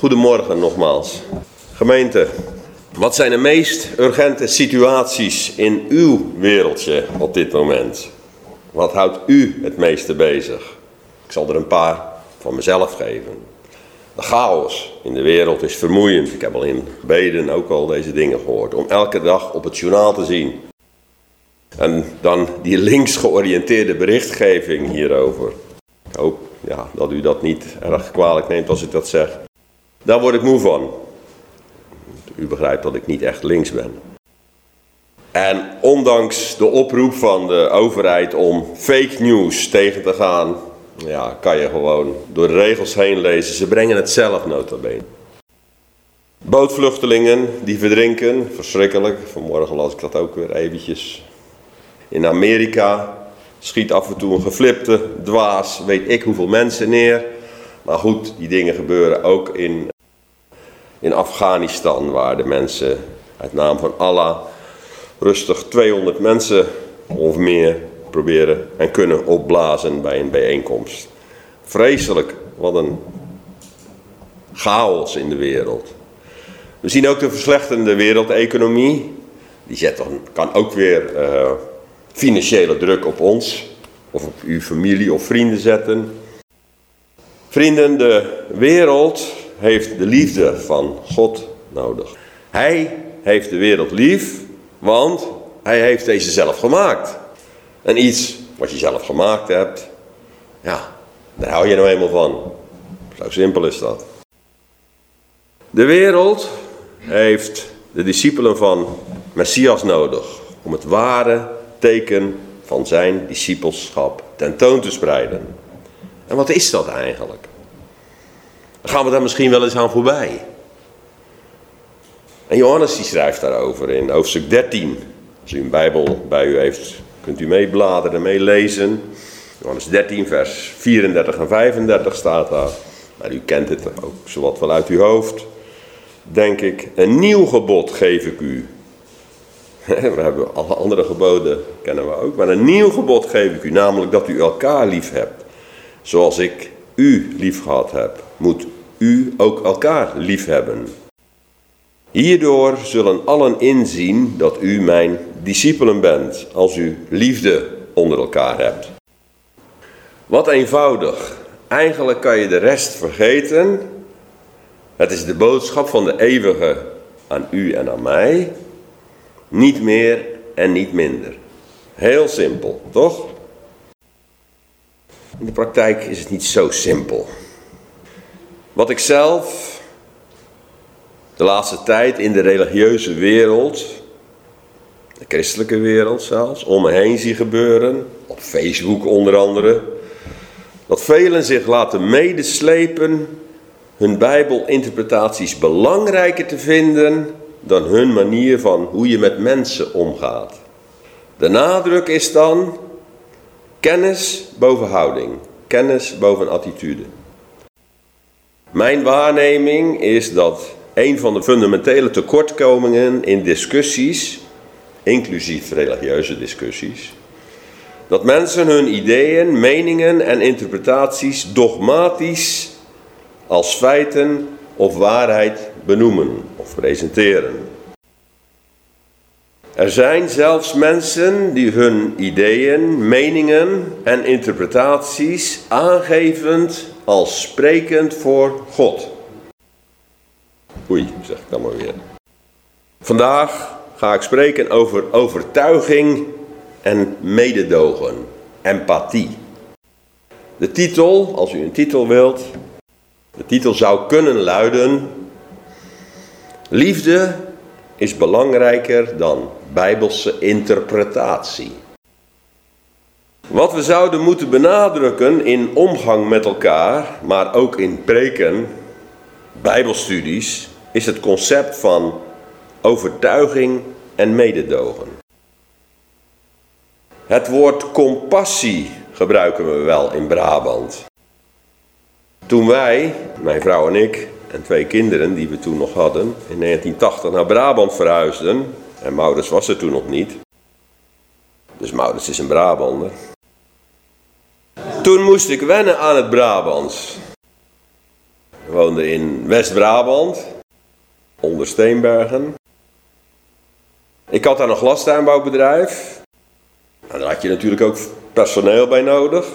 Goedemorgen nogmaals. Gemeente, wat zijn de meest urgente situaties in uw wereldje op dit moment? Wat houdt u het meeste bezig? Ik zal er een paar van mezelf geven. De chaos in de wereld is vermoeiend. Ik heb al in beden ook al deze dingen gehoord. Om elke dag op het journaal te zien. En dan die links georiënteerde berichtgeving hierover. Ik hoop ja, dat u dat niet erg kwalijk neemt als ik dat zeg. Daar word ik moe van. U begrijpt dat ik niet echt links ben. En ondanks de oproep van de overheid om fake news tegen te gaan, ja, kan je gewoon door de regels heen lezen. Ze brengen het zelf nota bene. Bootvluchtelingen die verdrinken, verschrikkelijk. Vanmorgen las ik dat ook weer eventjes. In Amerika schiet af en toe een geflipte dwaas, weet ik hoeveel mensen neer. Maar goed, die dingen gebeuren ook in, in Afghanistan, waar de mensen uit naam van Allah rustig 200 mensen of meer proberen en kunnen opblazen bij een bijeenkomst. Vreselijk, wat een chaos in de wereld. We zien ook de verslechterende wereldeconomie. Die zet dan, kan ook weer uh, financiële druk op ons of op uw familie of vrienden zetten. Vrienden, de wereld heeft de liefde van God nodig. Hij heeft de wereld lief, want hij heeft deze zelf gemaakt. En iets wat je zelf gemaakt hebt, ja, daar hou je nou eenmaal van. Zo simpel is dat. De wereld heeft de discipelen van Messias nodig om het ware teken van zijn discipelschap tentoon te spreiden. En wat is dat eigenlijk? Dan gaan we daar misschien wel eens aan voorbij. En Johannes die schrijft daarover in hoofdstuk 13. Als u een Bijbel bij u heeft, kunt u meebladeren, meelezen. Johannes 13, vers 34 en 35 staat daar. Maar u kent het ook zowat wel uit uw hoofd. Denk ik, een nieuw gebod geef ik u. We hebben alle andere geboden, kennen we ook. Maar een nieuw gebod geef ik u, namelijk dat u elkaar lief hebt. Zoals ik u lief gehad heb, moet u ook elkaar lief hebben. Hierdoor zullen allen inzien dat u mijn discipelen bent, als u liefde onder elkaar hebt. Wat eenvoudig. Eigenlijk kan je de rest vergeten. Het is de boodschap van de eeuwige aan u en aan mij. Niet meer en niet minder. Heel simpel, toch? In de praktijk is het niet zo simpel. Wat ik zelf de laatste tijd in de religieuze wereld, de christelijke wereld zelfs, om me heen zie gebeuren, op Facebook onder andere, dat velen zich laten medeslepen hun Bijbelinterpretaties belangrijker te vinden dan hun manier van hoe je met mensen omgaat. De nadruk is dan kennis boven houding, kennis boven attitude. Mijn waarneming is dat een van de fundamentele tekortkomingen in discussies, inclusief religieuze discussies, dat mensen hun ideeën, meningen en interpretaties dogmatisch als feiten of waarheid benoemen of presenteren. Er zijn zelfs mensen die hun ideeën, meningen en interpretaties aangevend als sprekend voor God. Oei, zeg ik dan maar weer. Vandaag ga ik spreken over overtuiging en mededogen, empathie. De titel, als u een titel wilt, de titel zou kunnen luiden: Liefde is belangrijker dan bijbelse interpretatie. Wat we zouden moeten benadrukken in omgang met elkaar, maar ook in preken, bijbelstudies, is het concept van overtuiging en mededogen. Het woord compassie gebruiken we wel in Brabant. Toen wij, mijn vrouw en ik, en twee kinderen die we toen nog hadden, in 1980 naar Brabant verhuisden, en Maurits was er toen nog niet, dus Maurits is een Brabander. Toen moest ik wennen aan het Brabants. woonde in West-Brabant, onder Steenbergen. Ik had daar een glastuinbouwbedrijf. En daar had je natuurlijk ook personeel bij nodig.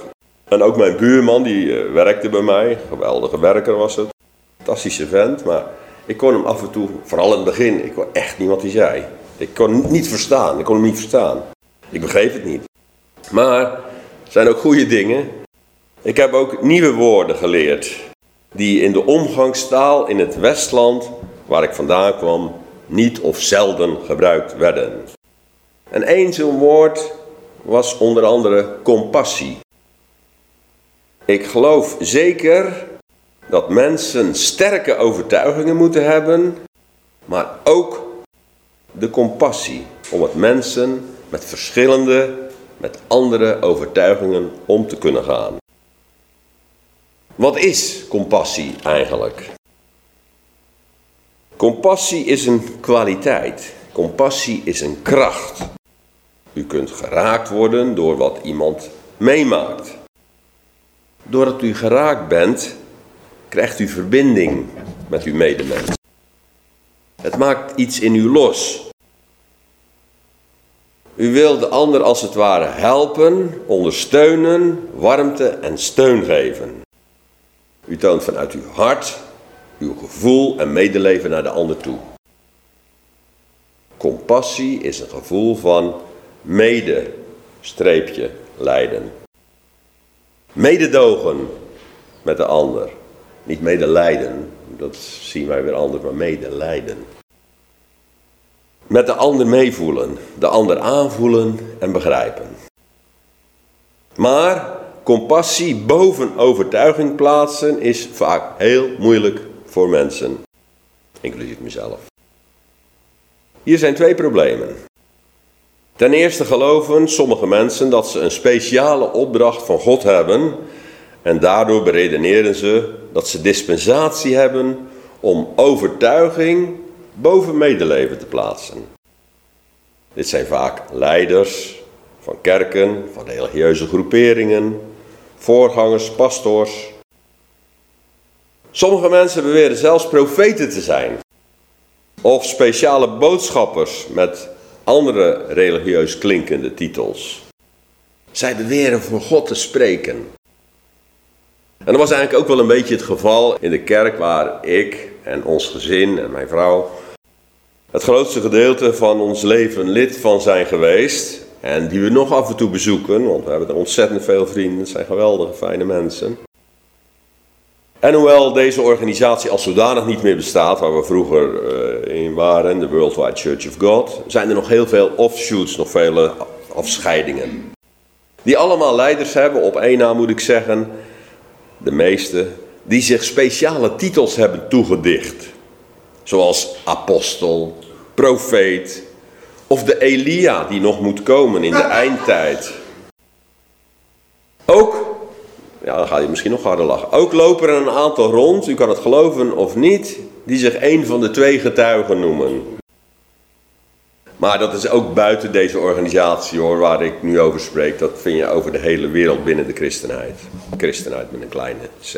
En ook mijn buurman, die eh, werkte bij mij. Geweldige werker was het. Fantastische vent, maar ik kon hem af en toe, vooral in het begin, ik kon echt niet wat hij zei. Ik kon hem niet verstaan, ik kon hem niet verstaan. Ik begreep het niet. Maar er zijn ook goede dingen. Ik heb ook nieuwe woorden geleerd. Die in de omgangstaal in het Westland, waar ik vandaan kwam, niet of zelden gebruikt werden. En één zo'n woord was onder andere compassie. Ik geloof zeker dat mensen sterke overtuigingen moeten hebben, maar ook de compassie om met mensen met verschillende, met andere overtuigingen om te kunnen gaan. Wat is compassie eigenlijk? Compassie is een kwaliteit. Compassie is een kracht. U kunt geraakt worden door wat iemand meemaakt. Doordat u geraakt bent, krijgt u verbinding met uw medemens. Het maakt iets in u los. U wil de ander als het ware helpen, ondersteunen, warmte en steun geven. U toont vanuit uw hart uw gevoel en medeleven naar de ander toe. Compassie is een gevoel van mede, streepje, lijden. Mededogen met de ander. Niet medelijden, dat zien wij weer anders, maar medelijden. Met de ander meevoelen, de ander aanvoelen en begrijpen. Maar compassie boven overtuiging plaatsen is vaak heel moeilijk voor mensen, inclusief mezelf. Hier zijn twee problemen. Ten eerste geloven sommige mensen dat ze een speciale opdracht van God hebben en daardoor beredeneren ze dat ze dispensatie hebben om overtuiging boven medeleven te plaatsen. Dit zijn vaak leiders van kerken, van religieuze groeperingen, voorgangers, pastors. Sommige mensen beweren zelfs profeten te zijn. Of speciale boodschappers met andere religieus klinkende titels. Zij beweren voor God te spreken. En dat was eigenlijk ook wel een beetje het geval in de kerk waar ik en ons gezin en mijn vrouw het grootste gedeelte van ons leven lid van zijn geweest. En die we nog af en toe bezoeken, want we hebben er ontzettend veel vrienden. Zijn geweldige, fijne mensen. En hoewel deze organisatie als zodanig niet meer bestaat, waar we vroeger uh, in waren, de Worldwide Church of God, zijn er nog heel veel offshoots, nog vele afscheidingen. Die allemaal leiders hebben, op één naam moet ik zeggen, de meeste, die zich speciale titels hebben toegedicht. Zoals apostel, profeet of de Elia die nog moet komen in de eindtijd. Ook, ja dan ga je misschien nog harder lachen, ook lopen er een aantal rond, u kan het geloven of niet, die zich een van de twee getuigen noemen. Maar dat is ook buiten deze organisatie hoor, waar ik nu over spreek. Dat vind je over de hele wereld binnen de christenheid. Christenheid met een kleine c.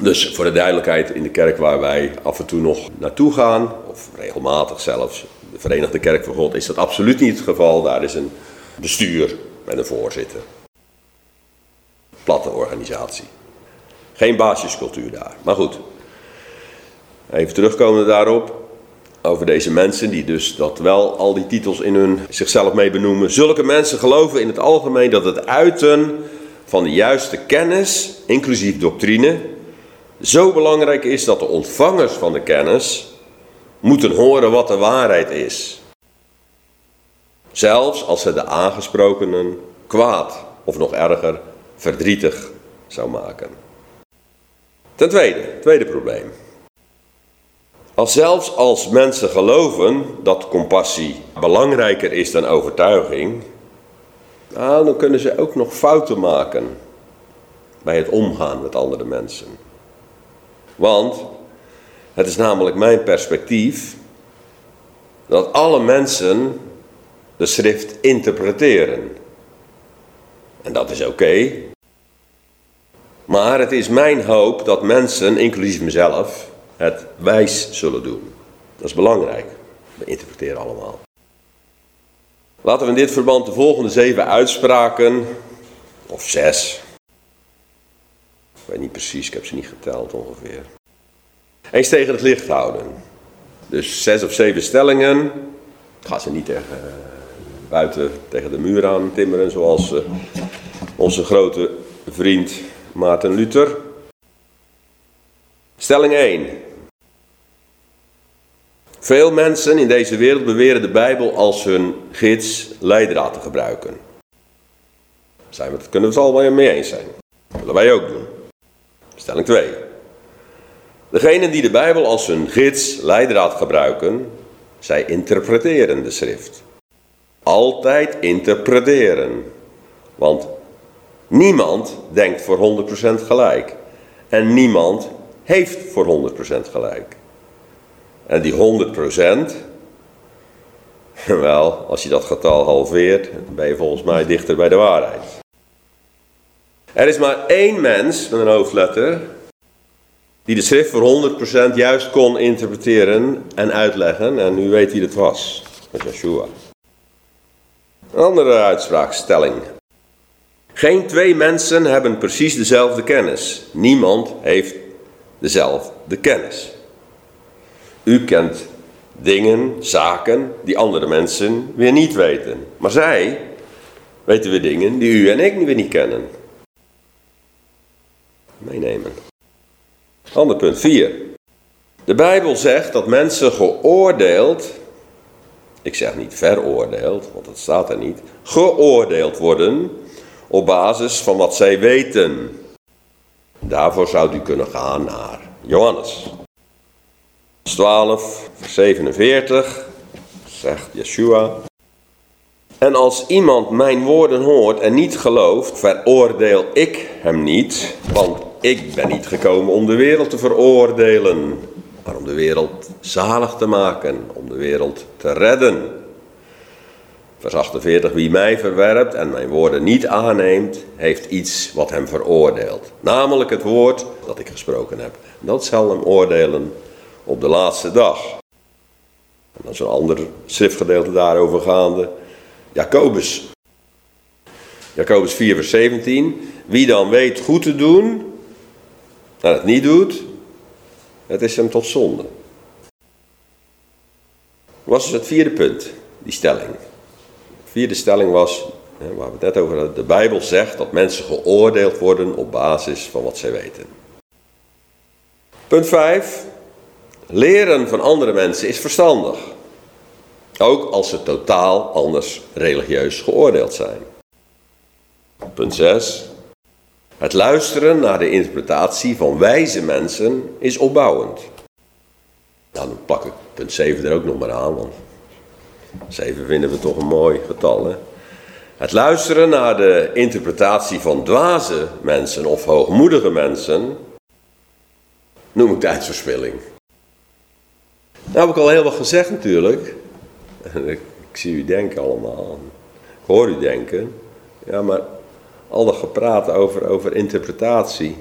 Dus voor de duidelijkheid, in de kerk waar wij af en toe nog naartoe gaan, of regelmatig zelfs, de Verenigde Kerk van God, is dat absoluut niet het geval. Daar is een bestuur met een voorzitter. Platte organisatie. Geen basiscultuur daar. Maar goed, even terugkomen daarop over deze mensen die dus dat wel al die titels in hun zichzelf mee benoemen. Zulke mensen geloven in het algemeen dat het uiten van de juiste kennis, inclusief doctrine, zo belangrijk is dat de ontvangers van de kennis moeten horen wat de waarheid is. Zelfs als het de aangesprokenen kwaad of nog erger verdrietig zou maken. Ten tweede, tweede probleem. Als zelfs als mensen geloven dat compassie belangrijker is dan overtuiging, nou, dan kunnen ze ook nog fouten maken bij het omgaan met andere mensen. Want het is namelijk mijn perspectief dat alle mensen de schrift interpreteren. En dat is oké. Maar het is mijn hoop dat mensen, inclusief mezelf, het wijs zullen doen. Dat is belangrijk. We interpreteren allemaal. Laten we in dit verband de volgende zeven uitspraken, of zes. Weet niet precies, ik heb ze niet geteld ongeveer. Eens tegen het licht houden. Dus zes of zeven stellingen. Ga ze niet tegen, eh, buiten tegen de muur aan timmeren, zoals uh, onze grote vriend Maarten Luther. Stelling 1. Veel mensen in deze wereld beweren de Bijbel als hun gids leidraad te gebruiken. Zijn we, dat kunnen we het allemaal mee eens zijn. Dat willen wij ook doen. Stelling 2. Degenen die de Bijbel als hun gids leidraad gebruiken, zij interpreteren de schrift. Altijd interpreteren. Want niemand denkt voor 100% gelijk. En niemand heeft voor 100% gelijk. En die 100%, wel, als je dat getal halveert, ben je volgens mij dichter bij de waarheid. Er is maar één mens met een hoofdletter die de schrift voor 100% juist kon interpreteren en uitleggen. En u weet wie het was, met Yeshua. Een andere uitspraakstelling. Geen twee mensen hebben precies dezelfde kennis. Niemand heeft dezelfde kennis. U kent dingen, zaken die andere mensen weer niet weten. Maar zij weten weer dingen die u en ik weer niet kennen. Meenemen. Ander punt 4. De Bijbel zegt dat mensen geoordeeld, ik zeg niet veroordeeld, want dat staat er niet, geoordeeld worden op basis van wat zij weten. Daarvoor zou u kunnen gaan naar Johannes. 12, vers 47, zegt Yeshua. En als iemand mijn woorden hoort en niet gelooft, veroordeel ik hem niet, want ik ben niet gekomen om de wereld te veroordelen, maar om de wereld zalig te maken, om de wereld te redden. Vers 48, wie mij verwerpt en mijn woorden niet aanneemt, heeft iets wat hem veroordeelt. Namelijk het woord dat ik gesproken heb. Dat zal hem oordelen op de laatste dag. En dan is een ander schriftgedeelte daarover gaande. Jacobus. Jacobus 4 vers 17. Wie dan weet goed te doen en het niet doet, het is hem tot zonde. Was dus het vierde punt, die stelling. De vierde stelling was, waar we het net over hadden, de Bijbel zegt dat mensen geoordeeld worden op basis van wat zij weten. Punt 5. Leren van andere mensen is verstandig. Ook als ze totaal anders religieus geoordeeld zijn. Punt 6. Het luisteren naar de interpretatie van wijze mensen is opbouwend. Nou, dan pak ik punt 7 er ook nog maar aan, want 7 vinden we toch een mooi getal. Hè? Het luisteren naar de interpretatie van dwaze mensen of hoogmoedige mensen noem ik tijdverspilling. Nou heb ik al heel wat gezegd natuurlijk. Ik, zie u denken allemaal. Ik hoor u denken. Ja, maar al dat gepraat over, over interpretatie.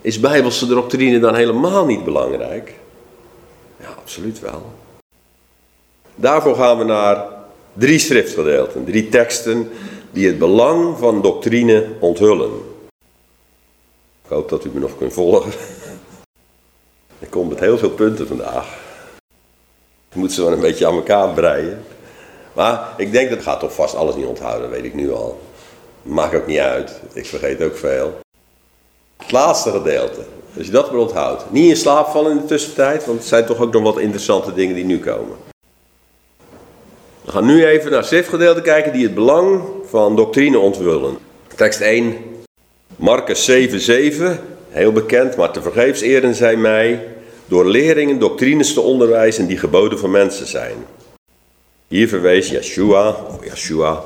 Is bijbelse doctrine dan helemaal niet belangrijk? Ja, absoluut wel. Daarvoor gaan we naar drie schriftgedeelten, drie teksten die het belang van doctrine onthullen. Ik hoop dat u me nog kunt volgen. Ik kom met heel veel punten vandaag. Ik moet ze wel een beetje aan elkaar breien. Maar ik denk dat gaat toch vast alles niet onthouden, weet ik nu al. Maakt ook niet uit. Ik vergeet ook veel. Het laatste gedeelte. Als je dat maar onthoudt. Niet in slaap vallen in de tussentijd, want het zijn toch ook nog wat interessante dingen die nu komen. We gaan nu even naar schriftgedeelten kijken die het belang van doctrine onthullen. Tekst 1, Marcus 7, 7. Heel bekend, maar te vergeefs eren zij mij door leringen doctrines te onderwijzen die geboden van mensen zijn. Hier verwees Yeshua, of Yeshua,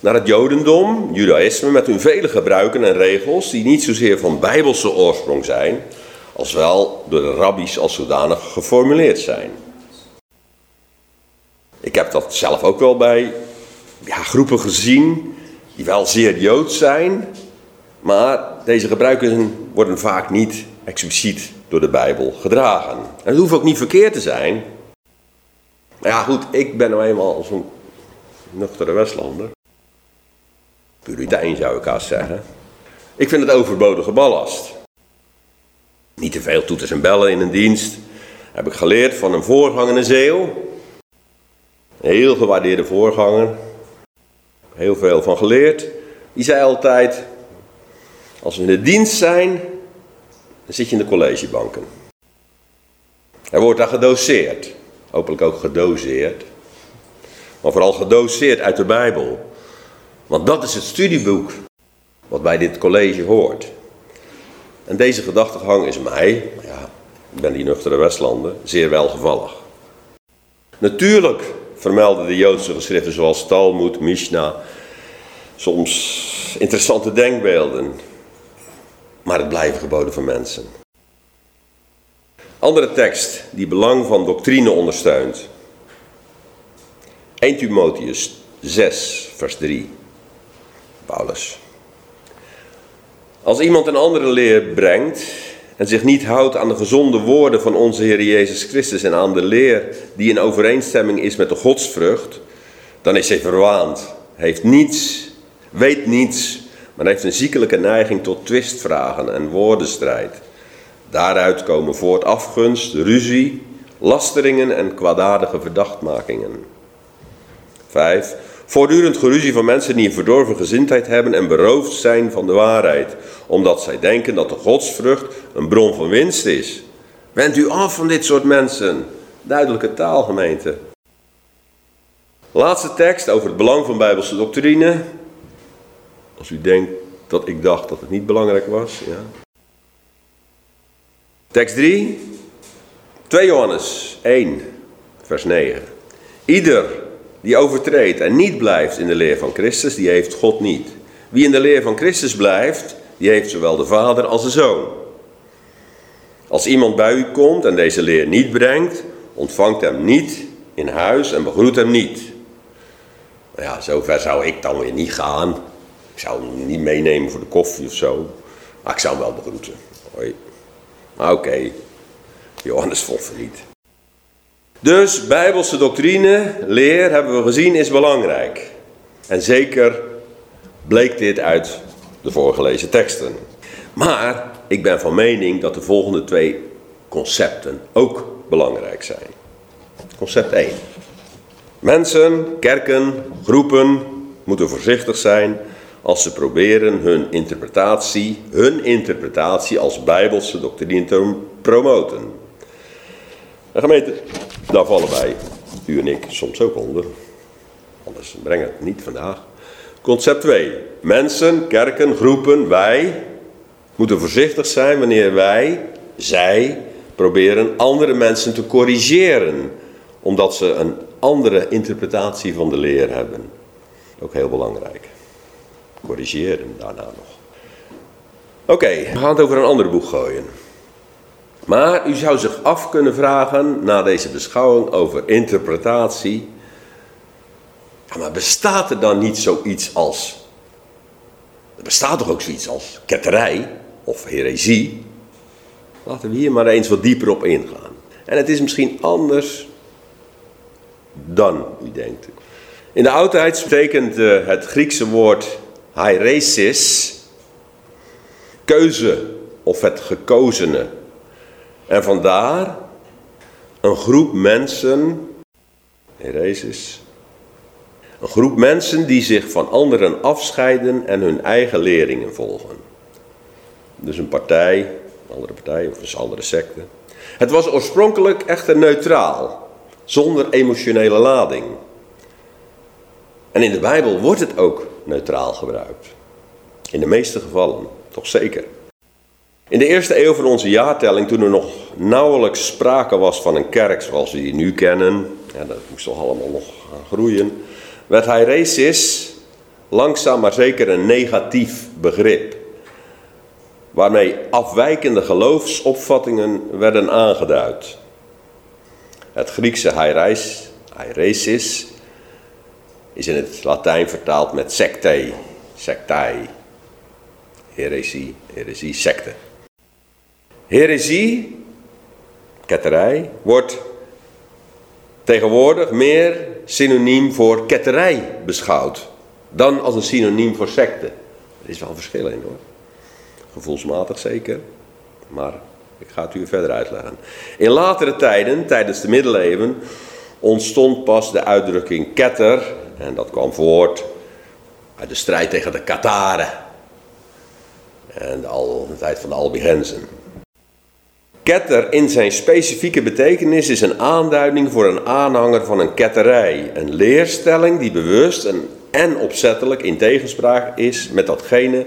naar het Jodendom, Judaïsme, met hun vele gebruiken en regels die niet zozeer van bijbelse oorsprong zijn, als wel door de rabbies als zodanig geformuleerd zijn. Ik heb dat zelf ook wel bij ja, groepen gezien die wel zeer joods zijn, maar deze gebruiken worden vaak niet expliciet door de Bijbel gedragen. En het hoeft ook niet verkeerd te zijn. Maar ja, goed, ik ben nou eenmaal zo'n nuchtere Westlander. Puritein zou ik haast zeggen. Ik vind het overbodige ballast. Niet te veel toeters en bellen in een dienst. Heb ik geleerd van een voorganger in Zeel. Een heel gewaardeerde voorganger. Heel veel van geleerd. Die zei altijd: Als we in de dienst zijn, dan zit je in de collegebanken. Er wordt daar gedoseerd. Hopelijk ook gedoseerd. Maar vooral gedoseerd uit de Bijbel. Want dat is het studieboek wat bij dit college hoort. En deze gedachtegang is mij, ja, ik ben die nuchtere Westlanden, zeer welgevallig. Natuurlijk vermelden de Joodse geschriften zoals Talmud, Mishnah, soms interessante denkbeelden. Maar het blijven geboden van mensen. Andere tekst die belang van doctrine ondersteunt. 1 Timotheus 6, vers 3. Paulus. Als iemand een andere leer brengt en zich niet houdt aan de gezonde woorden van onze Heer Jezus Christus en aan de leer die in overeenstemming is met de godsvrucht, dan is hij verwaand, heeft niets, weet niets, maar heeft een ziekelijke neiging tot twistvragen en woordenstrijd. Daaruit komen voort afgunst, ruzie, lasteringen en kwaadaardige verdachtmakingen. 5. Voortdurend geruzie van mensen die een verdorven gezindheid hebben en beroofd zijn van de waarheid, omdat zij denken dat de godsvrucht een bron van winst is. Wend u af van dit soort mensen. Duidelijke taalgemeente. Laatste tekst over het belang van Bijbelse doctrine. Als u denkt dat ik dacht dat het niet belangrijk was. Ja. Tekst 3. 2 Johannes 1, vers 9. Ieder die overtreedt en niet blijft in de leer van Christus, die heeft God niet. Wie in de leer van Christus blijft, die heeft zowel de Vader als de Zoon. Als iemand bij u komt en deze leer niet brengt, ontvangt hem niet in huis en begroet hem niet. Nou ja, zover zou ik dan weer niet gaan. Ik zou hem niet meenemen voor de koffie of zo. Maar ik zou hem wel begroeten. Hoi. Maar oké, Johannes vond niet. Dus bijbelse doctrine, leer, hebben we gezien, is belangrijk. En zeker bleek dit uit de voorgelezen teksten. Maar ik ben van mening dat de volgende twee concepten ook belangrijk zijn. Concept 1. Mensen, kerken, groepen moeten voorzichtig zijn als ze proberen hun interpretatie, hun interpretatie als bijbelse doctrine te promoten. De gemeente, daar vallen wij, u en ik, soms ook onder. Anders breng het niet vandaag. Concept 2. Mensen, kerken, groepen, wij moeten voorzichtig zijn wanneer wij, zij, proberen andere mensen te corrigeren. Omdat ze een andere interpretatie van de leer hebben. Ook heel belangrijk. Corrigeren daarna nog. Oké, we gaan het over een ander boek gooien. Maar u zou zich af kunnen vragen na deze beschouwing over interpretatie. Maar bestaat er dan niet zoiets als. Er bestaat toch ook zoiets als ketterij of heresie? Laten we hier maar eens wat dieper op ingaan. En het is misschien anders dan u denkt. In de oudheid betekent eh, het Griekse woord hairesis keuze of het gekozene. En vandaar een groep mensen, heresis, een groep mensen die zich van anderen afscheiden en hun eigen leringen volgen. Dus een partij, een andere partij of een andere secte. Het was oorspronkelijk echter neutraal, zonder emotionele lading. En in de Bijbel wordt het ook neutraal gebruikt. In de meeste gevallen, toch zeker. In de eerste eeuw van onze jaartelling, toen er nog nauwelijks sprake was van een kerk zoals we die nu kennen, ja, dat moest toch allemaal nog gaan groeien, werd hairesis langzaam maar zeker een negatief begrip. Waarmee afwijkende geloofsopvattingen werden aangeduid. Het Griekse hairesis is in het Latijn vertaald met secte, sectai, heresie, heresie, secte. Heresie, ketterij, wordt tegenwoordig meer synoniem voor ketterij beschouwd dan als een synoniem voor secte. Er is wel een verschil in hoor. Gevoelsmatig zeker, maar ik ga het u verder uitleggen. In latere tijden, tijdens de middeleeuwen, ontstond pas de uitdrukking ketter. En dat kwam voort uit de strijd tegen de Kataren. En al, de tijd van de Albigenzen. Ketter in zijn specifieke betekenis is een aanduiding voor een aanhanger van een ketterij. Een leerstelling die bewust en, en opzettelijk in tegenspraak is met datgene,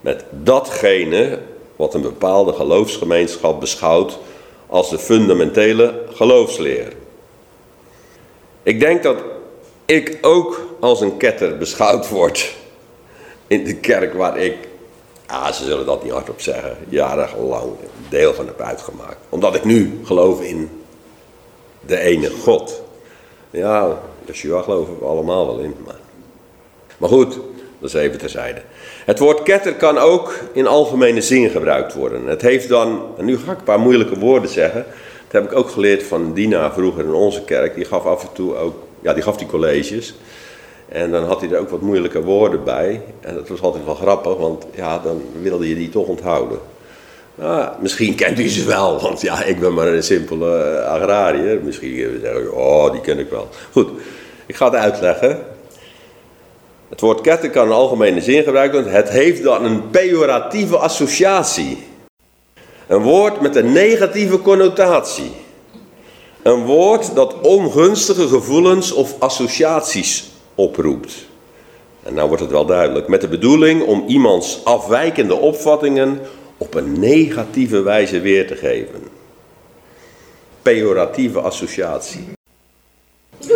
met datgene wat een bepaalde geloofsgemeenschap beschouwt als de fundamentele geloofsleer. Ik denk dat ik ook als een ketter beschouwd word in de kerk waar ik, ah, ze zullen dat niet hardop zeggen, jarenlang deel van heb uitgemaakt. Omdat ik nu geloof in de ene God. Ja, Yeshua geloven we allemaal wel in. Maar, maar goed, dat is even terzijde. Het woord ketter kan ook in algemene zin gebruikt worden. Het heeft dan, en nu ga ik een paar moeilijke woorden zeggen. Dat heb ik ook geleerd van Dina vroeger in onze kerk. Die gaf af en toe ook, ja, die gaf die colleges. En dan had hij er ook wat moeilijke woorden bij. En dat was altijd wel grappig, want ja, dan wilde je die toch onthouden. Nou, misschien kent u ze wel, want ja, ik ben maar een simpele eh, agrariër. Misschien zeggen oh, die ken ik wel. Goed, ik ga het uitleggen. Het woord ketter kan in algemene zin gebruikt worden. Het heeft dan een pejoratieve associatie. Een woord met een negatieve connotatie. Een woord dat ongunstige gevoelens of associaties oproept. En nou wordt het wel duidelijk. Met de bedoeling om iemands afwijkende opvattingen op een negatieve wijze weer te geven. Pejoratieve associatie.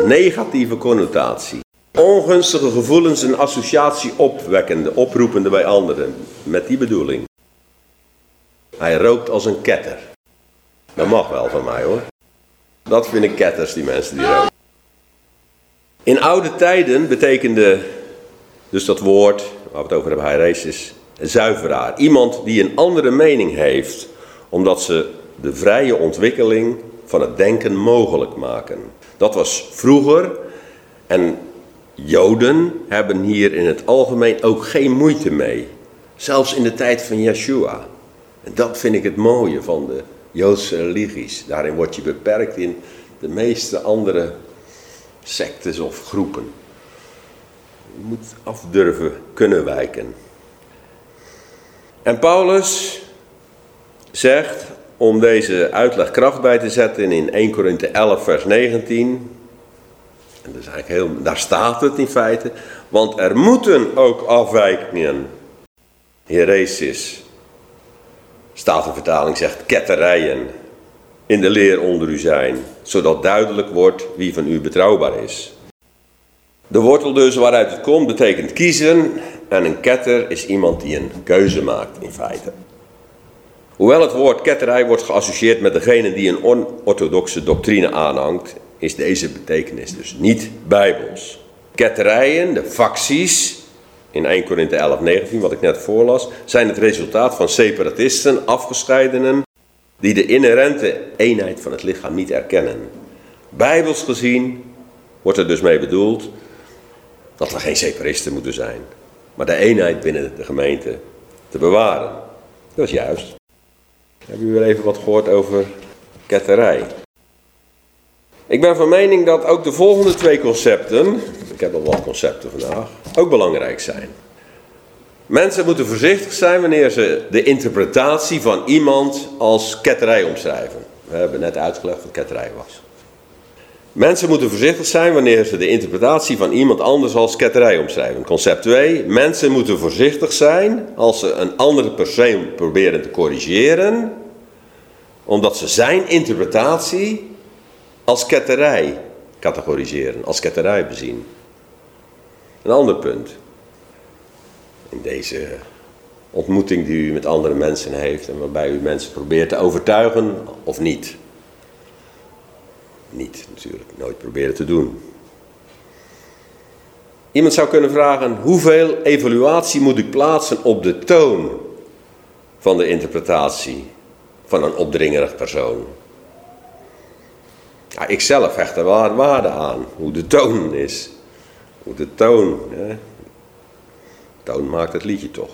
Negatieve connotatie. Ongunstige gevoelens en associatie opwekkende, oproepende bij anderen. Met die bedoeling. Hij rookt als een ketter. Dat mag wel van mij hoor. Dat vind ik ketters, die mensen die roken. In oude tijden betekende dus dat woord, waar we het over hebben, Hairesis, zuiveraar. Iemand die een andere mening heeft, omdat ze de vrije ontwikkeling van het denken mogelijk maken. Dat was vroeger en Joden hebben hier in het algemeen ook geen moeite mee. Zelfs in de tijd van Yeshua. En dat vind ik het mooie van de Joodse religies. Daarin word je beperkt in de meeste andere sectes of groepen. Je moet afdurven kunnen wijken. En Paulus zegt, om deze uitleg kracht bij te zetten in 1 Korinthe 11 vers 19. En dat is eigenlijk heel, daar staat het in feite. Want er moeten ook afwijkingen. Heresis. Statenvertaling zegt ketterijen in de leer onder u zijn, zodat duidelijk wordt wie van u betrouwbaar is. De wortel dus waaruit het komt betekent kiezen en een ketter is iemand die een keuze maakt in feite. Hoewel het woord ketterij wordt geassocieerd met degene die een onorthodoxe doctrine aanhangt, is deze betekenis dus niet bijbels. Ketterijen, de facties, in 1 Korinthe 11, 19, wat ik net voorlas, zijn het resultaat van separatisten, afgescheidenen, die de inherente eenheid van het lichaam niet erkennen. Bijbels gezien wordt er dus mee bedoeld dat we geen separatisten moeten zijn, maar de eenheid binnen de gemeente te bewaren. Dat is juist. Hebben u weer even wat gehoord over ketterij? Ik ben van mening dat ook de volgende twee concepten, ik heb al wat concepten vandaag, ook belangrijk zijn. Mensen moeten voorzichtig zijn wanneer ze de interpretatie van iemand als ketterij omschrijven. We hebben net uitgelegd wat ketterij was. Mensen moeten voorzichtig zijn wanneer ze de interpretatie van iemand anders als ketterij omschrijven. Concept 2. Mensen moeten voorzichtig zijn als ze een andere persoon proberen te corrigeren, omdat ze zijn interpretatie als ketterij categoriseren, als ketterij bezien. Een ander punt. Deze ontmoeting die u met andere mensen heeft en waarbij u mensen probeert te overtuigen of niet. Niet natuurlijk, nooit proberen te doen. Iemand zou kunnen vragen: hoeveel evaluatie moet ik plaatsen op de toon van de interpretatie van een opdringerig persoon. Ja, ik zelf hecht er waarde aan, hoe de toon is. Hoe de toon? Toon maakt het liedje toch.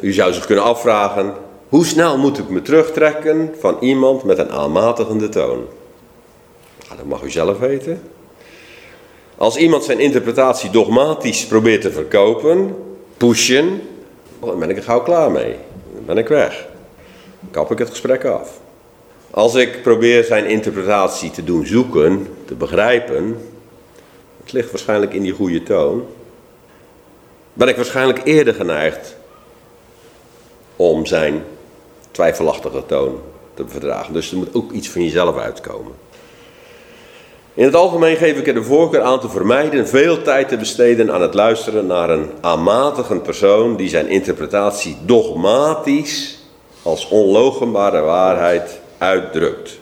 U zou zich kunnen afvragen, hoe snel moet ik me terugtrekken van iemand met een aanmatigende toon? Ja, dat mag u zelf weten. Als iemand zijn interpretatie dogmatisch probeert te verkopen, pushen, dan ben ik er gauw klaar mee. Dan ben ik weg. Dan kap ik het gesprek af. Als ik probeer zijn interpretatie te doen zoeken, te begrijpen, het ligt waarschijnlijk in die goede toon, ben ik waarschijnlijk eerder geneigd om zijn twijfelachtige toon te verdragen. Dus er moet ook iets van jezelf uitkomen. In het algemeen geef ik er de voorkeur aan te vermijden veel tijd te besteden aan het luisteren naar een aanmatigend persoon die zijn interpretatie dogmatisch als onlogenbare waarheid uitdrukt.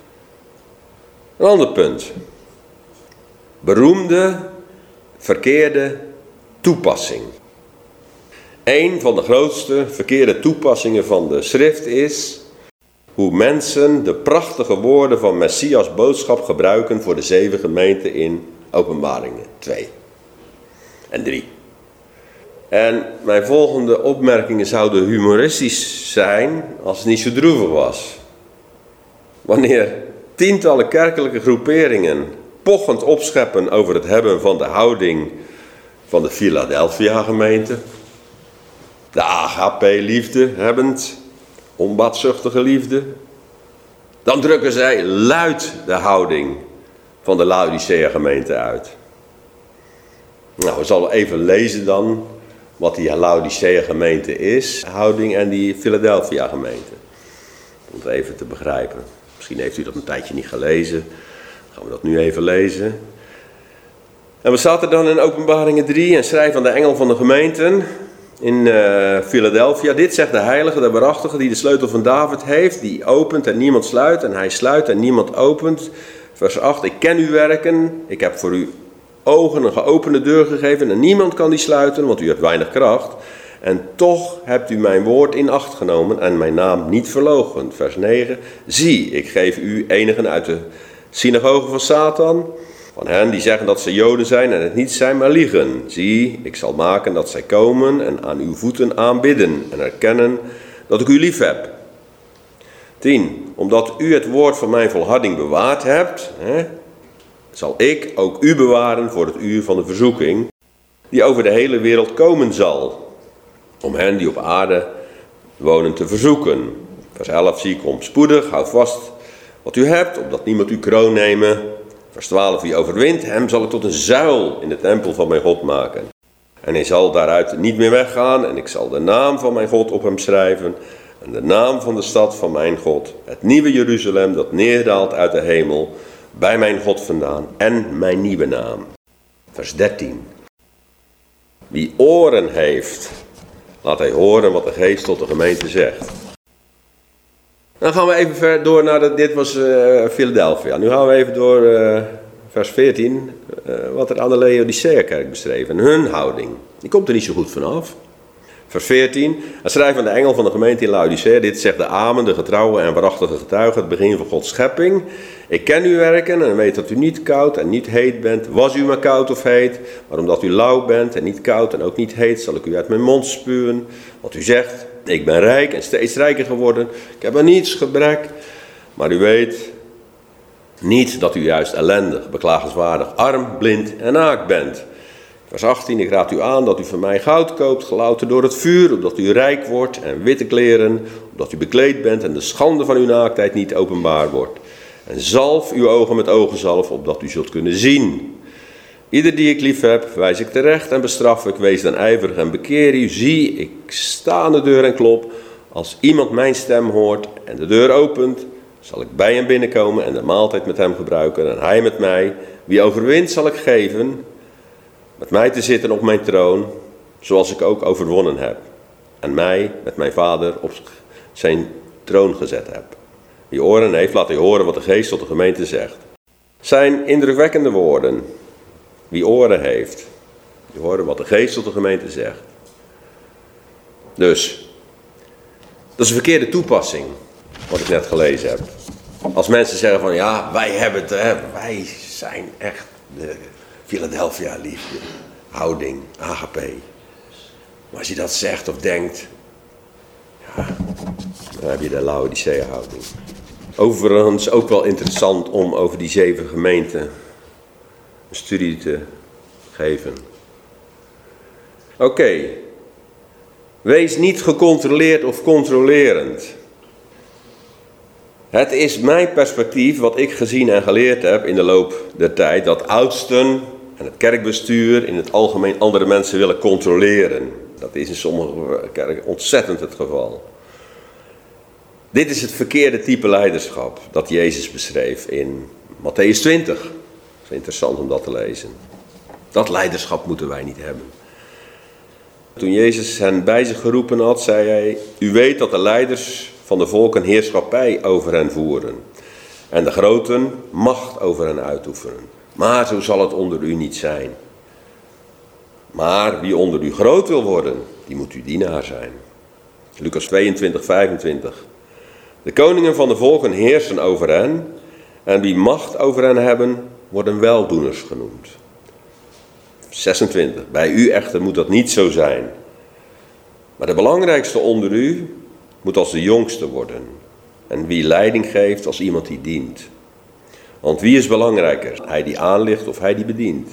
Een ander punt. Beroemde, verkeerde toepassing. Een van de grootste verkeerde toepassingen van de schrift is hoe mensen de prachtige woorden van Messias boodschap gebruiken voor de zeven gemeenten in Openbaringen 2 en 3. En mijn volgende opmerkingen zouden humoristisch zijn als het niet zo droevig was. Wanneer tientallen kerkelijke groeperingen pochend opscheppen over het hebben van de houding van de Philadelphia gemeente, de AGP-liefde hebbend, onbaatzuchtige liefde, dan drukken zij luid de houding van de Laodicea gemeente uit. Nou, we zullen even lezen dan wat die Laodicea gemeente is, houding en die Philadelphia gemeente. Om het even te begrijpen. Misschien heeft u dat een tijdje niet gelezen. Gaan we dat nu even lezen. En we zaten dan in Openbaringen 3 en schrijf aan de engel van de gemeenten in uh, Philadelphia. Dit zegt de heilige, de waarachtige, die de sleutel van David heeft, die opent en niemand sluit, en hij sluit en niemand opent. Vers 8, ik ken uw werken, ik heb voor u ogen een geopende deur gegeven en niemand kan die sluiten, want u hebt weinig kracht. En toch hebt u mijn woord in acht genomen en mijn naam niet verlogen. Vers 9, zie, ik geef u enigen uit de synagoge van Satan van hen die zeggen dat ze Joden zijn en het niet zijn, maar liegen. Zie, ik zal maken dat zij komen en aan uw voeten aanbidden en erkennen dat ik u lief heb. 10. Omdat u het woord van mijn volharding bewaard hebt, hè, zal ik ook u bewaren voor het uur van de verzoeking, die over de hele wereld komen zal, om hen die op aarde wonen te verzoeken. Vers 11 zie ik om spoedig, houd vast wat u hebt, opdat niemand uw kroon nemen Vers 12, wie overwint, hem zal ik tot een zuil in de tempel van mijn God maken. En hij zal daaruit niet meer weggaan en ik zal de naam van mijn God op hem schrijven en de naam van de stad van mijn God, het nieuwe Jeruzalem dat neerdaalt uit de hemel, bij mijn God vandaan en mijn nieuwe naam. Vers 13. Wie oren heeft, laat hij horen wat de geest tot de gemeente zegt. Dan gaan we even ver door naar, de, dit was uh, Philadelphia. Nu gaan we even door uh, vers 14, uh, eh, wat er aan de Laodicea-kerk beschreven. Hun houding, die komt er niet zo goed vanaf. Vers 14, het schrijft aan de engel van de gemeente in Laodicea, dit zegt de Amen, de getrouwe en waarachtige getuige, het begin van Gods schepping. Ik ken uw werken en weet dat u niet koud en niet heet bent. Was u maar koud of heet, maar omdat u lauw bent en niet koud en ook niet heet, zal ik u uit mijn mond spuwen. Wat u zegt, ik ben rijk en steeds rijker geworden. Ik heb aan niets gebrek. Maar u weet niet dat u juist ellendig, beklagenswaardig, arm, blind en naakt bent. Vers 18, ik raad u aan dat u van mij goud koopt, gelouterd door het vuur, opdat u rijk wordt en witte kleren, opdat u bekleed bent en de schande van uw naaktheid niet openbaar wordt. En zalf uw ogen met ogenzalf, opdat u zult kunnen zien. Ieder die ik lief heb, wijs ik terecht en bestraf ik. Wees dan ijverig en bekeer u. Zie, ik sta aan de deur en klop. Als iemand mijn stem hoort en de deur opent, zal ik bij hem binnenkomen en de maaltijd met hem gebruiken en hij met mij. Wie overwint zal ik geven met mij te zitten op mijn troon, zoals ik ook overwonnen heb. En mij met mijn vader op zijn troon gezet heb. Wie oren heeft, laat hij horen wat de geest tot de gemeente zegt. Zijn indrukwekkende woorden. Wie oren heeft, die horen wat de geest tot de gemeente zegt. Dus, dat is een verkeerde toepassing wat ik net gelezen heb. Als mensen zeggen van ja, wij hebben het, hè, wij zijn echt de Philadelphia liefde, houding, AGP. Maar als je dat zegt of denkt, ja, dan heb je de Laodicea houding. Overigens ook wel interessant om over die zeven gemeenten een studie te geven. Oké, wees niet gecontroleerd of controlerend. Het is mijn perspectief, wat ik gezien en geleerd heb in de loop der tijd, dat oudsten en het kerkbestuur in het algemeen andere mensen willen controleren. Dat is in sommige kerken ontzettend het geval. Dit is het verkeerde type leiderschap dat Jezus beschreef in Matthäus 20. Interessant om dat te lezen. Dat leiderschap moeten wij niet hebben. Toen Jezus hen bij zich geroepen had, zei hij: U weet dat de leiders van de volken heerschappij over hen voeren. En de groten macht over hen uitoefenen. Maar zo zal het onder u niet zijn. Maar wie onder u groot wil worden, die moet uw dienaar zijn. Lucas 22, 25. De koningen van de volken heersen over hen. En wie macht over hen hebben, worden weldoeners genoemd. 26. Bij u echter moet dat niet zo zijn. Maar de belangrijkste onder u moet als de jongste worden. En wie leiding geeft als iemand die dient. Want wie is belangrijker? Hij die aanlicht of hij die bedient?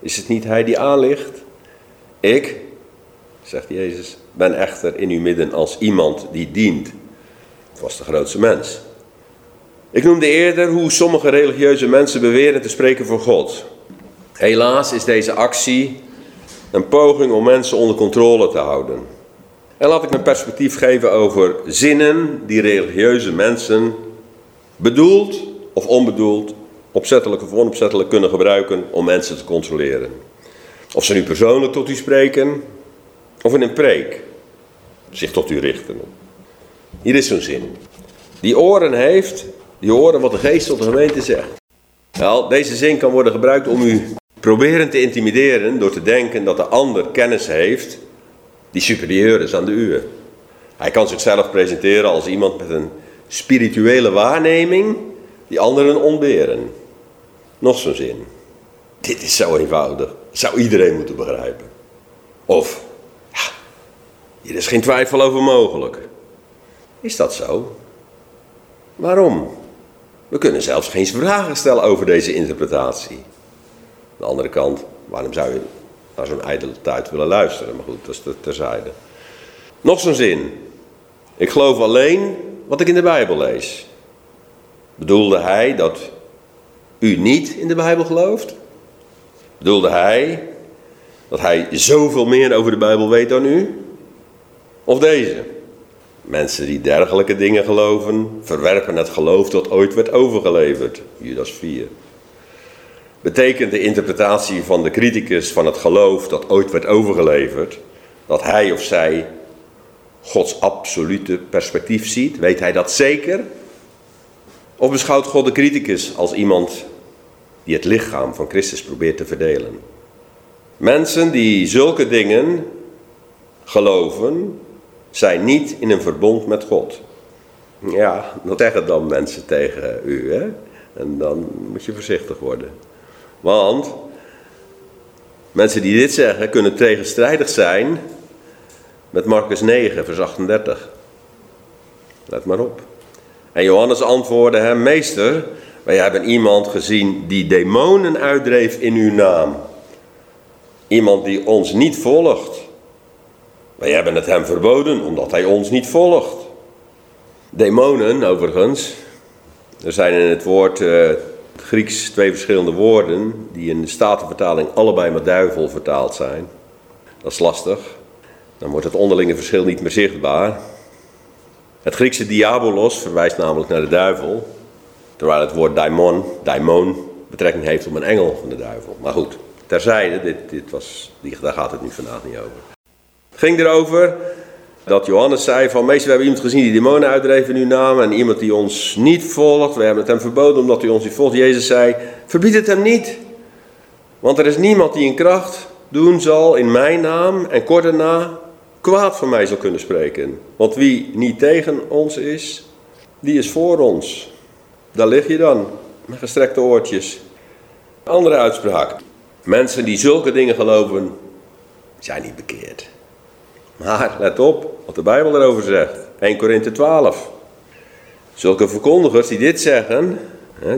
Is het niet hij die aanlicht? Ik, zegt Jezus, ben echter in uw midden als iemand die dient. Het was de grootste mens. Ik noemde eerder hoe sommige religieuze mensen beweren te spreken voor God. Helaas is deze actie een poging om mensen onder controle te houden. En laat ik mijn perspectief geven over zinnen die religieuze mensen bedoeld of onbedoeld, opzettelijk of onopzettelijk kunnen gebruiken om mensen te controleren. Of ze nu persoonlijk tot u spreken of in een preek zich tot u richten. Hier is zo'n zin. Die oren heeft, die horen wat de geest tot de gemeente zegt. Wel, deze zin kan worden gebruikt om u proberen te intimideren door te denken dat de ander kennis heeft die superieur is aan de uwe. Hij kan zichzelf presenteren als iemand met een spirituele waarneming die anderen ontberen. Nog zo'n zin. Dit is zo eenvoudig. Zou iedereen moeten begrijpen. Of, ja, hier is geen twijfel over mogelijk. Is dat zo? Waarom? We kunnen zelfs geen vragen stellen over deze interpretatie. Aan de andere kant, waarom zou je naar zo'n ijdele tijd willen luisteren? Maar goed, dat is terzijde. Nog zo'n zin. Ik geloof alleen wat ik in de Bijbel lees. Bedoelde hij dat u niet in de Bijbel gelooft? Bedoelde hij dat hij zoveel meer over de Bijbel weet dan u? Of deze? Mensen die dergelijke dingen geloven, verwerpen het geloof dat ooit werd overgeleverd. Judas 4. Betekent de interpretatie van de criticus van het geloof dat ooit werd overgeleverd, dat hij of zij Gods absolute perspectief ziet? Weet hij dat zeker? Of beschouwt God de criticus als iemand die het lichaam van Christus probeert te verdelen? Mensen die zulke dingen geloven, zijn niet in een verbond met God. Ja, dat zeggen dan mensen tegen u, hè? En dan moet je voorzichtig worden. Want mensen die dit zeggen kunnen tegenstrijdig zijn met Marcus 9, vers 38. Let maar op. En Johannes antwoordde hem: Meester, wij hebben iemand gezien die demonen uitdreef in uw naam. Iemand die ons niet volgt. Wij hebben het hem verboden omdat hij ons niet volgt. Demonen, overigens. Er zijn in het woord uh, Grieks twee verschillende woorden die in de Statenvertaling allebei met duivel vertaald zijn. Dat is lastig. Dan wordt het onderlinge verschil niet meer zichtbaar. Het Griekse diabolos verwijst namelijk naar de duivel, terwijl het woord daimon, daimon betrekking heeft op een engel van de duivel. Maar goed, terzijde, dit, dit was, daar gaat het nu vandaag niet over. Ging erover dat Johannes zei van, meester, we hebben iemand gezien die demonen uitdreef in uw naam en iemand die ons niet volgt. We hebben het hem verboden omdat hij ons niet volgt. Jezus zei, verbied het hem niet. Want er is niemand die in kracht doen zal in mijn naam en kort daarna kwaad van mij zal kunnen spreken. Want wie niet tegen ons is, die is voor ons. Daar lig je dan, met gestrekte oortjes. Andere uitspraak. Mensen die zulke dingen geloven, zijn niet bekeerd. Maar let op wat de Bijbel erover zegt. 1 Korinthe 12. Zulke verkondigers die dit zeggen,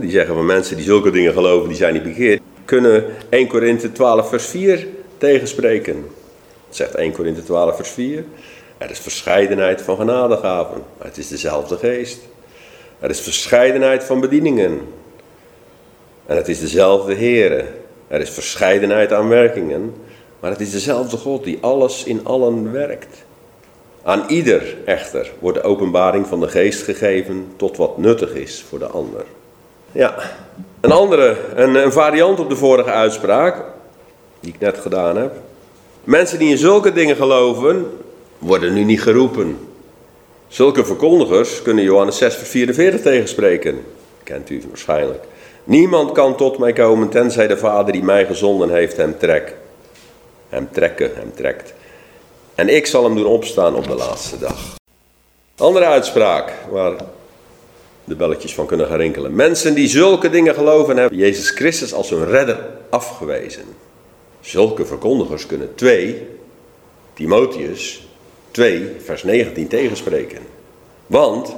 die zeggen van mensen die zulke dingen geloven, die zijn niet bekeerd, kunnen 1 Korinthe 12 vers 4 tegenspreken. Het zegt 1 Korinthe 12 vers 4. Er is verscheidenheid van genadegaven, maar het is dezelfde geest. Er is verscheidenheid van bedieningen. En het is dezelfde Heere. Er is verscheidenheid aan werkingen, maar het is dezelfde God die alles in allen werkt. Aan ieder echter wordt de openbaring van de geest gegeven tot wat nuttig is voor de ander. Ja, een andere, een, een variant op de vorige uitspraak, die ik net gedaan heb. Mensen die in zulke dingen geloven, worden nu niet geroepen. Zulke verkondigers kunnen Johannes 6 vers 44 tegenspreken. Kent u waarschijnlijk. Niemand kan tot mij komen tenzij de Vader die mij gezonden heeft hem trekt. Hem trekken, hem trekt. En ik zal hem doen opstaan op de laatste dag. Andere uitspraak waar de belletjes van kunnen gaan rinkelen. Mensen die zulke dingen geloven hebben Jezus Christus als hun redder afgewezen. Zulke verkondigers kunnen twee, Timotheus 2, vers 19 tegenspreken. Want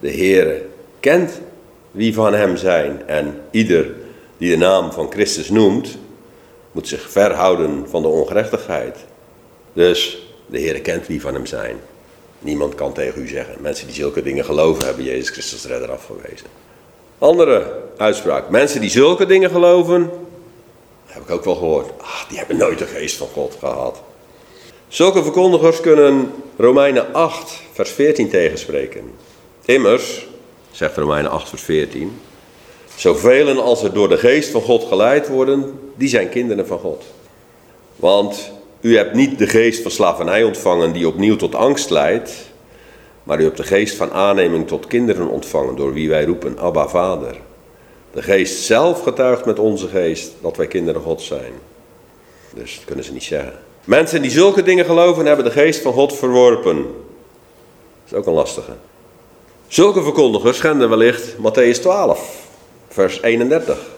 de Heere kent wie van hem zijn en ieder die de naam van Christus noemt, moet zich verhouden van de ongerechtigheid. Dus de Heer kent wie van hem zijn. Niemand kan tegen u zeggen. Mensen die zulke dingen geloven hebben Jezus Christus redder afgewezen. Andere uitspraak. Mensen die zulke dingen geloven, heb ik ook wel gehoord. Ah, die hebben nooit de geest van God gehad. Zulke verkondigers kunnen Romeinen 8, vers 14 tegenspreken. Immers, zegt Romeinen 8, vers 14. Zoveel als er door de geest van God geleid worden, die zijn kinderen van God. Want u hebt niet de geest van slavernij ontvangen die opnieuw tot angst leidt, maar u hebt de geest van aanneming tot kinderen ontvangen, door wie wij roepen, Abba Vader. De geest zelf getuigt met onze geest dat wij kinderen God zijn. Dus dat kunnen ze niet zeggen. Mensen die zulke dingen geloven, hebben de geest van God verworpen. Dat is ook een lastige. Zulke verkondigers schenden wellicht Matthäus 12, vers 31.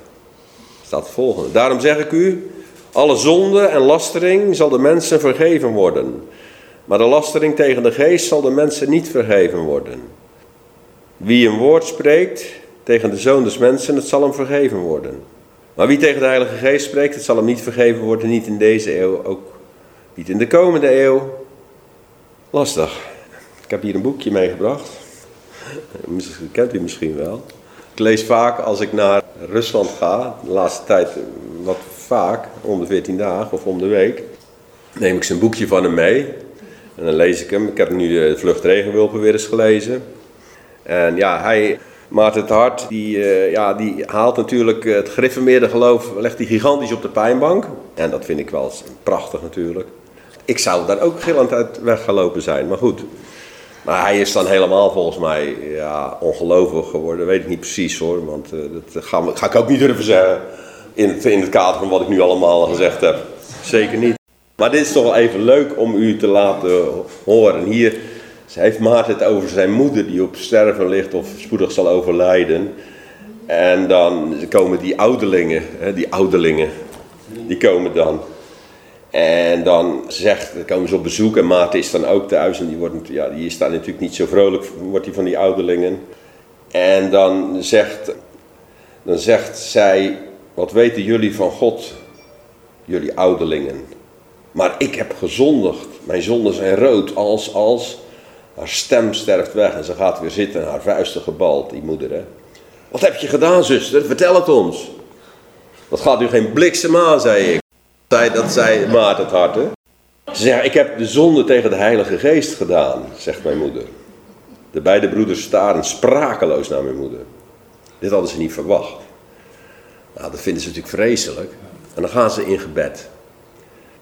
Volgende. Daarom zeg ik u, alle zonde en lastering zal de mensen vergeven worden. Maar de lastering tegen de geest zal de mensen niet vergeven worden. Wie een woord spreekt tegen de zoon des mensen, het zal hem vergeven worden. Maar wie tegen de Heilige Geest spreekt, het zal hem niet vergeven worden, niet in deze eeuw, ook niet in de komende eeuw. Lastig. Ik heb hier een boekje meegebracht. Kent u misschien wel. Ik lees vaak als ik naar Rusland ga, de laatste tijd wat vaak, om de 14 dagen of om de week, neem ik zijn boekje van hem mee. En dan lees ik hem. Ik heb nu de Vlucht Regenwulpen weer eens gelezen. En ja, hij, Maarten het Hart, die, uh, ja, die haalt natuurlijk het gereformeerde geloof, legt hij gigantisch op de pijnbank. En dat vind ik wel prachtig natuurlijk. Ik zou daar ook gillend uit weggelopen zijn, maar goed. Maar hij is dan helemaal volgens mij ja, ongelovig geworden. weet ik niet precies hoor, want uh, dat ga, ga, ik ook niet durven zeggen. In, in het kader van wat ik nu allemaal gezegd heb. Zeker niet. Maar dit is toch wel even leuk om u te laten horen. Hier heeft Maarten het over zijn moeder die op sterven ligt of spoedig zal overlijden. En dan komen die ouderlingen, die ouderlingen, die komen dan. En dan zegt, komen ze op bezoek en Maarten is dan ook thuis en die, wordt, ja, die is daar natuurlijk niet zo vrolijk, wordt hij van die ouderlingen. En dan zegt, dan zegt zij, wat weten jullie van God, jullie ouderlingen? Maar ik heb gezondigd, mijn zonden zijn rood, als, als. Haar stem sterft weg en ze gaat weer zitten, haar vuisten gebald, die moeder. Hè? Wat heb je gedaan, zuster? Vertel het ons. Dat gaat u geen bliksem aan, zei ik. Dat zei Maarten het hart. Hè? Ze zegt, ik heb de zonde tegen de Heilige Geest gedaan, zegt mijn moeder. De beide broeders staren sprakeloos naar mijn moeder. Dit hadden ze niet verwacht. Nou, dat vinden ze natuurlijk vreselijk. En dan gaan ze in gebed.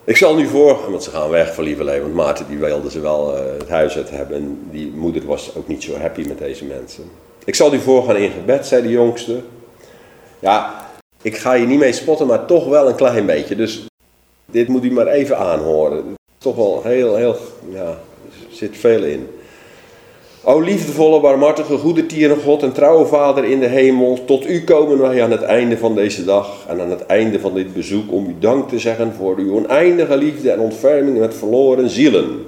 Ik zal nu voor, want ze gaan weg van lieverlee, want Maarten die wilde ze wel uh, het huis uit hebben. En die moeder was ook niet zo happy met deze mensen. Ik zal nu voor gaan in gebed, zei de jongste. Ja, ik ga je niet mee spotten, maar toch wel een klein beetje. Dus dit moet u maar even aanhoren. Toch wel heel, heel, ja, zit veel in. O liefdevolle, barmhartige, goede tieren God en trouwe Vader in de hemel, tot u komen wij aan het einde van deze dag en aan het einde van dit bezoek om u dank te zeggen voor uw oneindige liefde en ontferming met verloren zielen.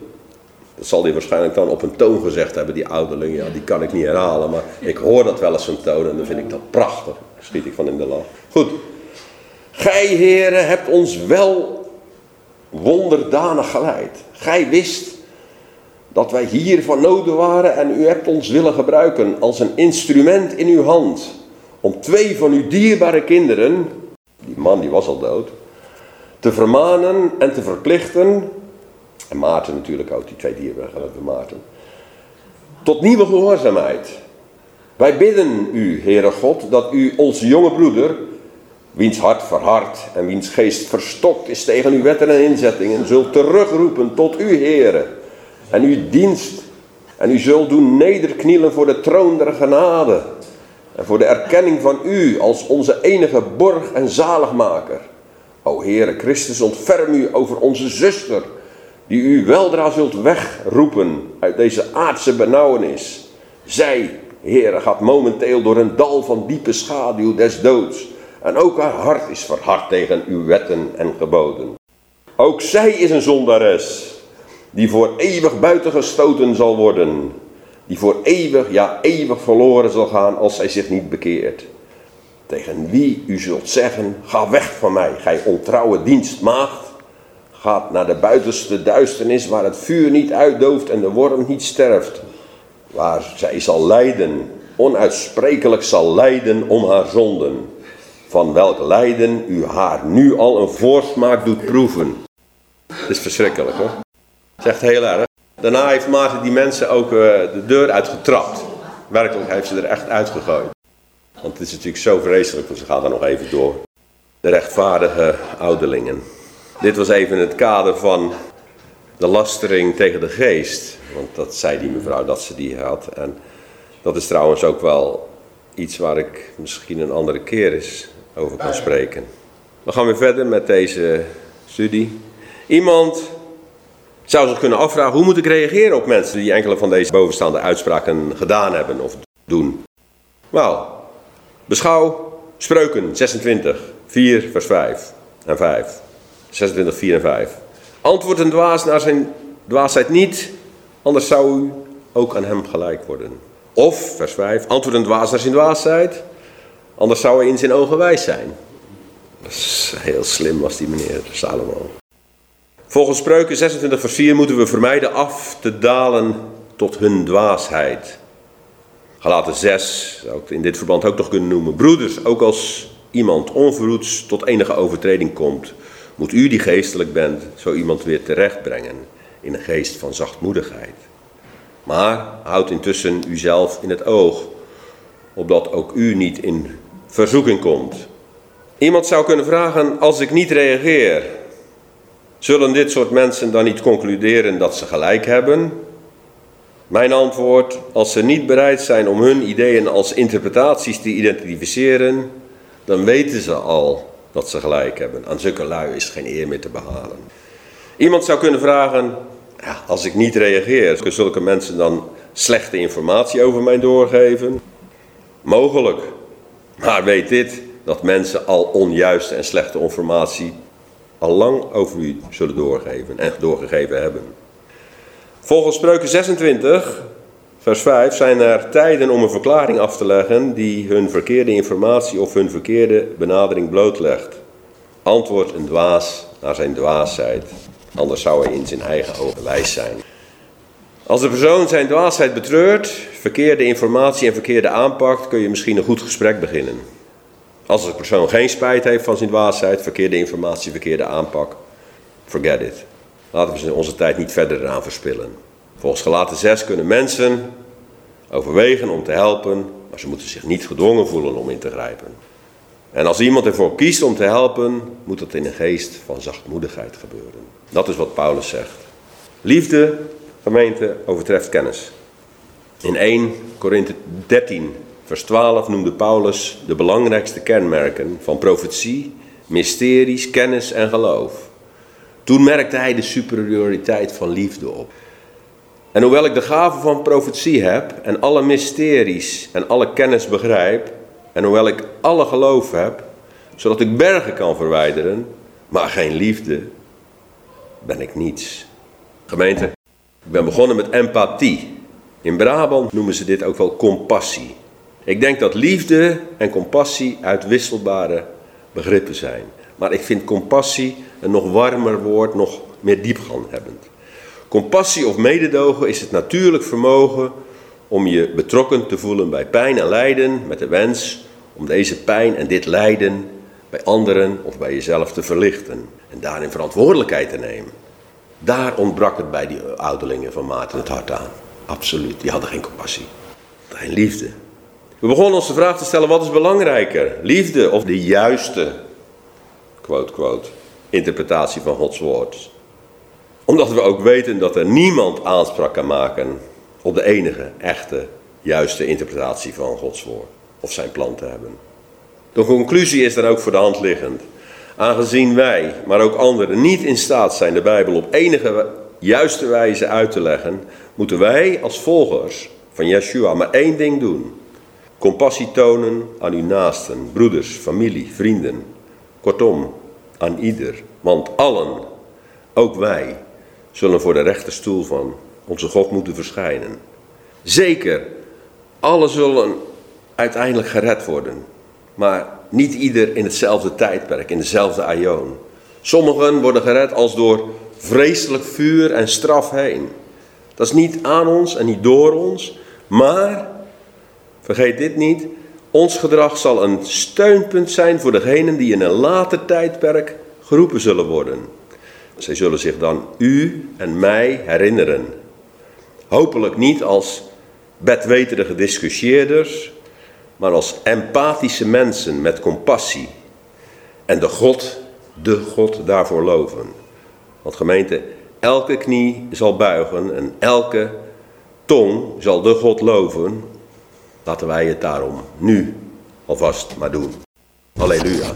Dat zal hij waarschijnlijk dan op een toon gezegd hebben, die ouderling. Ja, die kan ik niet herhalen, maar ik hoor dat wel eens zo'n toon en dan vind ik dat prachtig. Schiet ik van in de lach. Goed. Gij, heren, hebt ons wel wonderdanig geleid. Gij wist dat wij hier van noden waren en u hebt ons willen gebruiken als een instrument in uw hand. Om twee van uw dierbare kinderen, die man die was al dood, te vermanen en te verplichten. En Maarten natuurlijk ook, die twee dierbare Maarten. Tot nieuwe gehoorzaamheid. Wij bidden u, Heere God, dat u onze jonge broeder, wiens hart verhard en wiens geest verstokt is tegen uw wetten en inzettingen, zult terugroepen tot u, Heere en uw dienst. En u zult doen nederknielen voor de troon der genade. En voor de erkenning van u als onze enige borg en zaligmaker. O Heere Christus, ontferm u over onze zuster, die u weldra zult wegroepen uit deze aardse benauwenis. Zij, Heere, gaat momenteel door een dal van diepe schaduw des doods. En ook haar hart is verhard tegen uw wetten en geboden. Ook zij is een zondares die voor eeuwig buitengestoten zal worden, die voor eeuwig, ja eeuwig verloren zal gaan als zij zich niet bekeert. Tegen wie u zult zeggen, ga weg van mij, gij ontrouwe dienstmaagd. Gaat naar de buitenste duisternis waar het vuur niet uitdooft en de worm niet sterft. Waar zij zal lijden, onuitsprekelijk zal lijden om haar zonden. Van welk lijden u haar nu al een voorsmaak doet proeven. Het is verschrikkelijk hoor. Dat is echt heel erg. Daarna heeft Maarten die mensen ook eh, de deur uitgetrapt. Werkelijk heeft ze er echt uitgegooid. Want het is natuurlijk zo vreselijk, want ze gaan er nog even door. De rechtvaardige ouderlingen. Dit was even het kader van de lastering tegen de geest. Want dat zei die mevrouw dat ze die had. En dat is trouwens ook wel iets waar ik misschien een andere keer eens over kan spreken. We gaan weer verder met deze studie. Iemand zou zich kunnen afvragen hoe moet ik reageren op mensen die enkele van deze bovenstaande uitspraken gedaan hebben of doen. Nou, beschouw Spreuken 26, 4 vers 5 en 5. 26, 4 en 5. Antwoord een dwaas naar zijn dwaasheid niet, anders zou u ook aan hem gelijk worden. Of, vers 5, antwoord een dwaas naar zijn dwaasheid, anders zou hij in zijn ogen wijs zijn. Heel slim was die meneer Salomo. Volgens Spreuken 26 vers 4 moeten we vermijden af te dalen tot hun dwaasheid. Galaten 6, zou ik in dit verband ook nog kunnen noemen. Broeders, ook als iemand onverhoeds tot enige overtreding komt, moet u die geestelijk bent, zo iemand weer terechtbrengen in een geest van zachtmoedigheid. Maar houd intussen uzelf in het oog, opdat ook u niet in verzoeking komt. Iemand zou kunnen vragen, als ik niet reageer, Zullen dit soort mensen dan niet concluderen dat ze gelijk hebben? Mijn antwoord, als ze niet bereid zijn om hun ideeën als interpretaties te identificeren, dan weten ze al dat ze gelijk hebben. Aan zulke lui is geen eer meer te behalen. Iemand zou kunnen vragen, ja, als ik niet reageer, kunnen zulke mensen dan slechte informatie over mij doorgeven? Mogelijk. Maar weet dit, dat mensen al onjuiste en slechte informatie al lang over u zullen doorgeven en doorgegeven hebben. Volgens Spreuken 26, vers 5, zijn er tijden om een verklaring af te leggen die hun verkeerde informatie of hun verkeerde benadering blootlegt. Antwoord een dwaas naar zijn dwaasheid, anders zou hij in zijn eigen ogen wijs zijn. Als de persoon zijn dwaasheid betreurt, verkeerde informatie en verkeerde aanpakt, kun je misschien een goed gesprek beginnen. Als de persoon geen spijt heeft van zijn dwaasheid, verkeerde informatie, verkeerde aanpak, forget it. Laten we onze tijd niet verder eraan verspillen. Volgens gelaten 6 kunnen mensen overwegen om te helpen, maar ze moeten zich niet gedwongen voelen om in te grijpen. En als iemand ervoor kiest om te helpen, moet dat in een geest van zachtmoedigheid gebeuren. Dat is wat Paulus zegt. Liefde, gemeente, overtreft kennis. In 1 Korinthe 13 Vers 12 noemde Paulus de belangrijkste kenmerken van profetie, mysteries, kennis en geloof. Toen merkte hij de superioriteit van liefde op. En hoewel ik de gave van profetie heb en alle mysteries en alle kennis begrijp, en hoewel ik alle geloof heb, zodat ik bergen kan verwijderen, maar geen liefde, ben ik niets. Gemeente, ik ben begonnen met empathie. In Brabant noemen ze dit ook wel compassie. Ik denk dat liefde en compassie uitwisselbare begrippen zijn. Maar ik vind compassie een nog warmer woord, nog meer diepgang hebbend. Compassie of mededogen is het natuurlijk vermogen om je betrokken te voelen bij pijn en lijden, met de wens om deze pijn en dit lijden bij anderen of bij jezelf te verlichten en daarin verantwoordelijkheid te nemen. Daar ontbrak het bij die ouderlingen van Maarten het hart aan. Absoluut, die hadden geen compassie, geen liefde. We begonnen ons de vraag te stellen: wat is belangrijker, liefde of de juiste, quote, quote, interpretatie van Gods woord? Omdat we ook weten dat er niemand aanspraak kan maken op de enige, echte, juiste interpretatie van Gods woord of zijn plan te hebben. De conclusie is dan ook voor de hand liggend. Aangezien wij, maar ook anderen, niet in staat zijn de Bijbel op enige juiste wijze uit te leggen, moeten wij als volgers van Yeshua maar één ding doen. Compassie tonen aan uw naasten, broeders, familie, vrienden. Kortom, aan ieder. Want allen, ook wij, zullen voor de rechterstoel van onze God moeten verschijnen. Zeker, alle zullen uiteindelijk gered worden. Maar niet ieder in hetzelfde tijdperk, in dezelfde aion. Sommigen worden gered als door vreselijk vuur en straf heen. Dat is niet aan ons en niet door ons, maar, vergeet dit niet, ons gedrag zal een steunpunt zijn voor degenen die in een later tijdperk geroepen zullen worden. Zij zullen zich dan u en mij herinneren. Hopelijk niet als bedweterige discussieerders, maar als empathische mensen met compassie. En de God, de God daarvoor loven. Want gemeente, elke knie zal buigen en elke tong zal de God loven. Laten wij het daarom nu alvast maar doen. Halleluja.